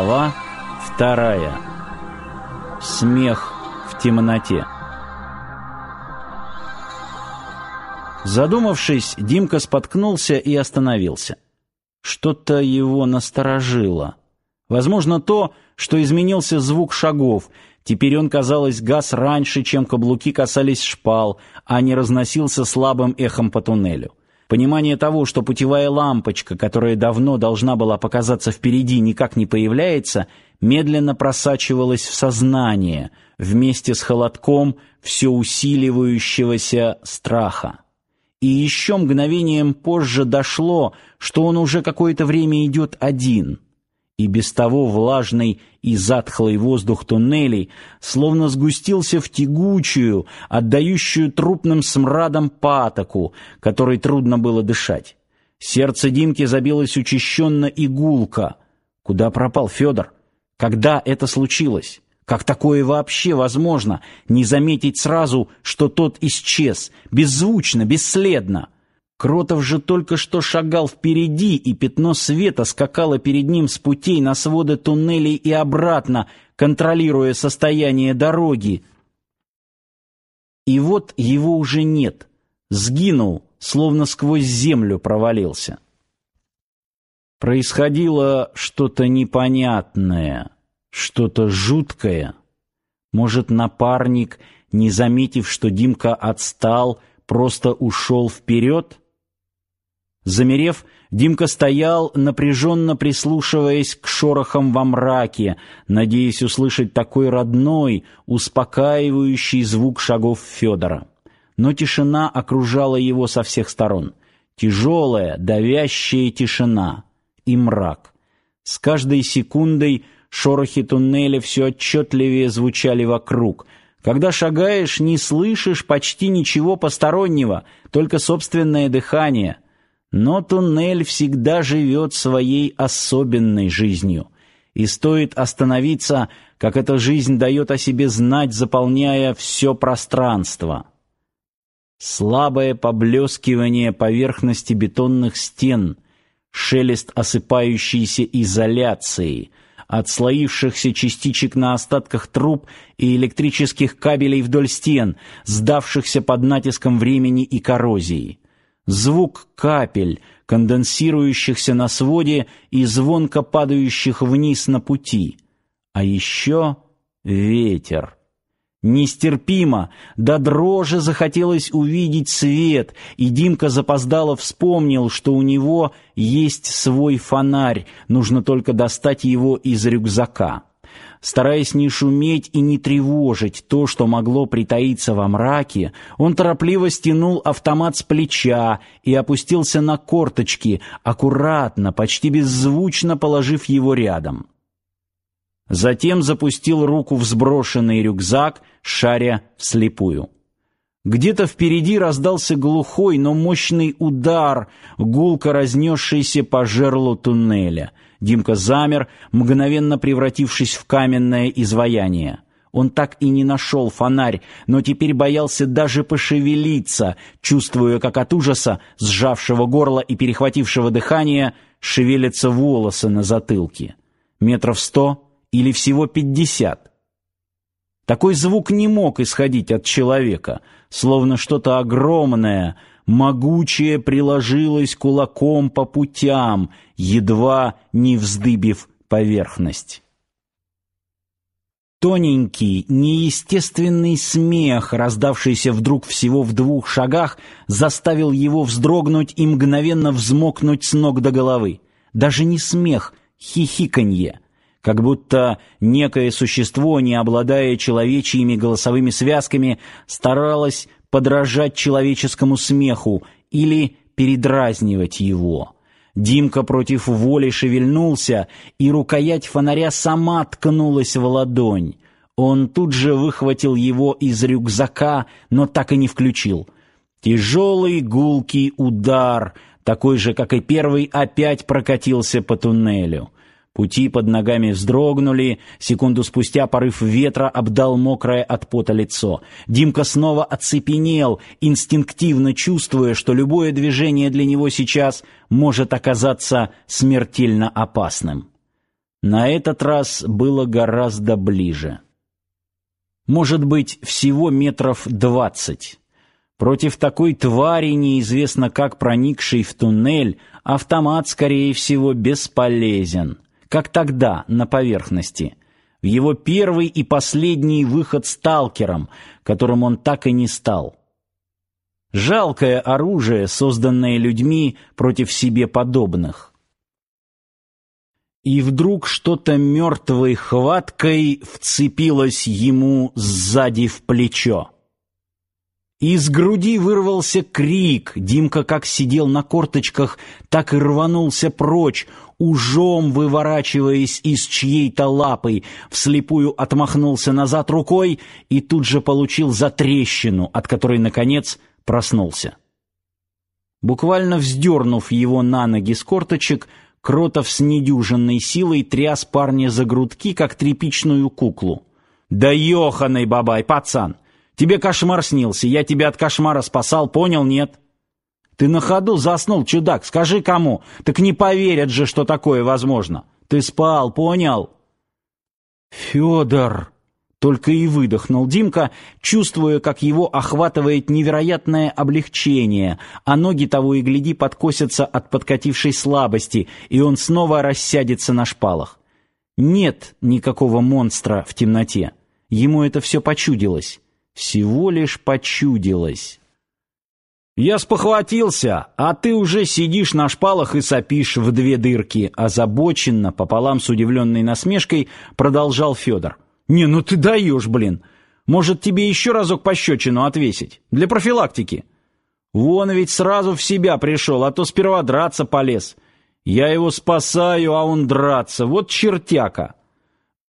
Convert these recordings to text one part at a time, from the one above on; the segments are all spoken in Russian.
Глава вторая. Смех в темноте. Задумавшись, Димка споткнулся и остановился. Что-то его насторожило. Возможно, то, что изменился звук шагов. Теперь он, казалось, гас раньше, чем каблуки касались шпал, а не разносился слабым эхом по туннелю. Понимание того, что путевая лампочка, которая давно должна была показаться впереди, никак не появляется, медленно просачивалось в сознание вместе с холодком все усиливающегося страха. И еще мгновением позже дошло, что он уже какое-то время идет один — и без того влажный и затхлый воздух туннелей словно сгустился в тягучую, отдающую трупным смрадом патоку, которой трудно было дышать. Сердце Димки забилось учащенно и гулко. Куда пропал Федор? Когда это случилось? Как такое вообще возможно, не заметить сразу, что тот исчез, беззвучно, бесследно? Кротов же только что шагал впереди, и пятно света скакало перед ним с путей на своды туннелей и обратно, контролируя состояние дороги. И вот его уже нет. Сгинул, словно сквозь землю провалился. Происходило что-то непонятное, что-то жуткое. Может, напарник, не заметив, что Димка отстал, просто ушел вперед? Замерев, Димка стоял, напряженно прислушиваясь к шорохам во мраке, надеясь услышать такой родной, успокаивающий звук шагов Федора. Но тишина окружала его со всех сторон. Тяжелая, давящая тишина и мрак. С каждой секундой шорохи туннеля все отчетливее звучали вокруг. Когда шагаешь, не слышишь почти ничего постороннего, только собственное дыхание — но туннель всегда живет своей особенной жизнью, и стоит остановиться, как эта жизнь дает о себе знать, заполняя все пространство. Слабое поблескивание поверхности бетонных стен, шелест осыпающейся изоляции, отслоившихся частичек на остатках труб и электрических кабелей вдоль стен, сдавшихся под натиском времени и коррозии звук капель, конденсирующихся на своде и звонко падающих вниз на пути. А еще ветер. Нестерпимо, до дрожи захотелось увидеть свет, и Димка запоздало вспомнил, что у него есть свой фонарь, нужно только достать его из рюкзака стараясь не шуметь и не тревожить то, что могло притаиться во мраке, он торопливо стянул автомат с плеча и опустился на корточки, аккуратно, почти беззвучно положив его рядом. Затем запустил руку в сброшенный рюкзак, шаря вслепую. Где-то впереди раздался глухой, но мощный удар, гулко разнесшийся по жерлу туннеля. Димка замер, мгновенно превратившись в каменное изваяние. Он так и не нашел фонарь, но теперь боялся даже пошевелиться, чувствуя, как от ужаса, сжавшего горло и перехватившего дыхание, шевелятся волосы на затылке. Метров сто или всего пятьдесят. Такой звук не мог исходить от человека, словно что-то огромное, могучее приложилось кулаком по путям, едва не вздыбив поверхность. Тоненький, неестественный смех, раздавшийся вдруг всего в двух шагах, заставил его вздрогнуть и мгновенно взмокнуть с ног до головы. Даже не смех, хихиканье как будто некое существо, не обладая человечьими голосовыми связками, старалось подражать человеческому смеху или передразнивать его. Димка против воли шевельнулся, и рукоять фонаря сама ткнулась в ладонь. Он тут же выхватил его из рюкзака, но так и не включил. Тяжелый гулкий удар, такой же, как и первый, опять прокатился по туннелю. Пути под ногами вздрогнули, секунду спустя порыв ветра обдал мокрое от пота лицо. Димка снова оцепенел, инстинктивно чувствуя, что любое движение для него сейчас может оказаться смертельно опасным. На этот раз было гораздо ближе. Может быть, всего метров двадцать. Против такой твари, неизвестно как проникшей в туннель, автомат, скорее всего, бесполезен как тогда на поверхности, в его первый и последний выход сталкером, которым он так и не стал. Жалкое оружие, созданное людьми против себе подобных. И вдруг что-то мертвой хваткой вцепилось ему сзади в плечо. Из груди вырвался крик. Димка как сидел на корточках, так и рванулся прочь, ужом выворачиваясь из чьей-то лапы, вслепую отмахнулся назад рукой и тут же получил затрещину, от которой, наконец, проснулся. Буквально вздернув его на ноги с корточек, Кротов с недюжинной силой тряс парня за грудки, как тряпичную куклу. «Да ёханый бабай, пацан! Тебе кошмар снился, я тебя от кошмара спасал, понял, нет? Ты на ходу заснул, чудак, скажи кому. Так не поверят же, что такое возможно. Ты спал, понял? Федор, только и выдохнул Димка, чувствуя, как его охватывает невероятное облегчение, а ноги того и гляди подкосятся от подкатившей слабости, и он снова рассядется на шпалах. Нет никакого монстра в темноте. Ему это все почудилось всего лишь почудилось. Я спохватился, а ты уже сидишь на шпалах и сопишь в две дырки, озабоченно, пополам с удивленной насмешкой, продолжал Федор. Не, ну ты даешь, блин. Может, тебе еще разок пощечину отвесить для профилактики? Вон ведь сразу в себя пришел, а то сперва драться полез. Я его спасаю, а он драться. Вот чертяка.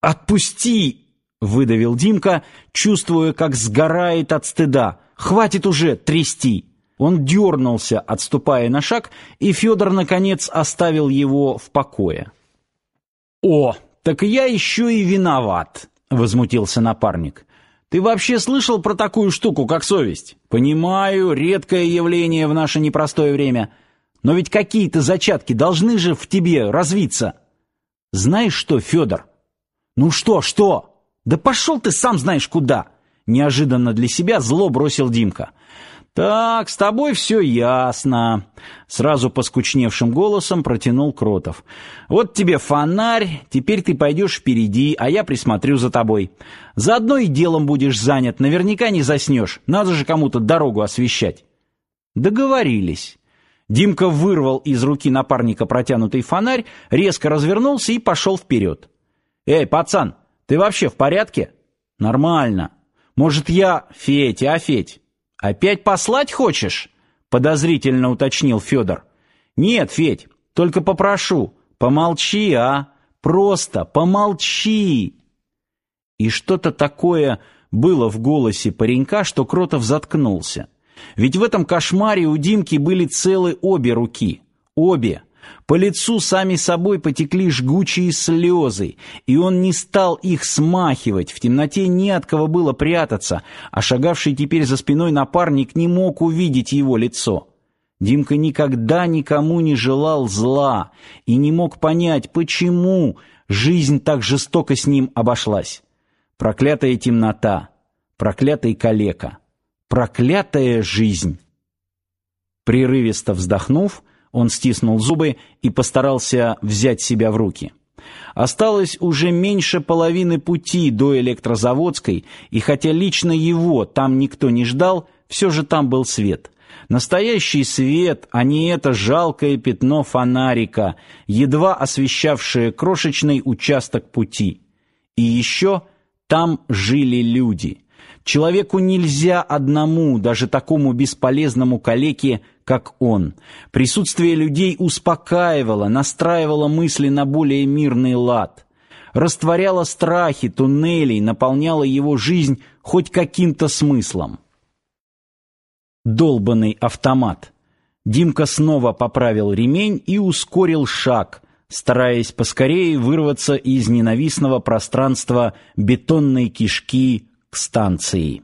Отпусти, выдавил Димка, чувствуя, как сгорает от стыда. Хватит уже трясти. Он дернулся, отступая на шаг, и Федор наконец оставил его в покое. О, так я еще и виноват, возмутился напарник. Ты вообще слышал про такую штуку, как совесть? Понимаю, редкое явление в наше непростое время, но ведь какие-то зачатки должны же в тебе развиться. Знаешь что, Федор? Ну что, что? Да пошел ты сам знаешь куда, неожиданно для себя зло бросил Димка. Так, с тобой все ясно, сразу поскучневшим голосом протянул Кротов. Вот тебе фонарь, теперь ты пойдешь впереди, а я присмотрю за тобой. Заодно и делом будешь занят, наверняка не заснешь. Надо же кому-то дорогу освещать. Договорились. Димка вырвал из руки напарника протянутый фонарь, резко развернулся и пошел вперед. Эй, пацан, ты вообще в порядке? Нормально. Может, я Федь, а Федь? Опять послать хочешь? Подозрительно уточнил Федор. Нет, Федь, только попрошу, помолчи, а? Просто помолчи. И что-то такое было в голосе паренька, что Кротов заткнулся. Ведь в этом кошмаре у Димки были целы обе руки. Обе. По лицу сами собой потекли жгучие слезы, и он не стал их смахивать. В темноте не от кого было прятаться, а шагавший теперь за спиной напарник не мог увидеть его лицо. Димка никогда никому не желал зла и не мог понять, почему жизнь так жестоко с ним обошлась. Проклятая темнота, проклятый калека, проклятая жизнь. Прерывисто вздохнув, он стиснул зубы и постарался взять себя в руки. Осталось уже меньше половины пути до Электрозаводской, и хотя лично его там никто не ждал, все же там был свет. Настоящий свет, а не это жалкое пятно фонарика, едва освещавшее крошечный участок пути. И еще там жили люди. Человеку нельзя одному, даже такому бесполезному калеке, как он. Присутствие людей успокаивало, настраивало мысли на более мирный лад. Растворяло страхи туннелей, наполняло его жизнь хоть каким-то смыслом. Долбанный автомат. Димка снова поправил ремень и ускорил шаг, стараясь поскорее вырваться из ненавистного пространства бетонной кишки к станции.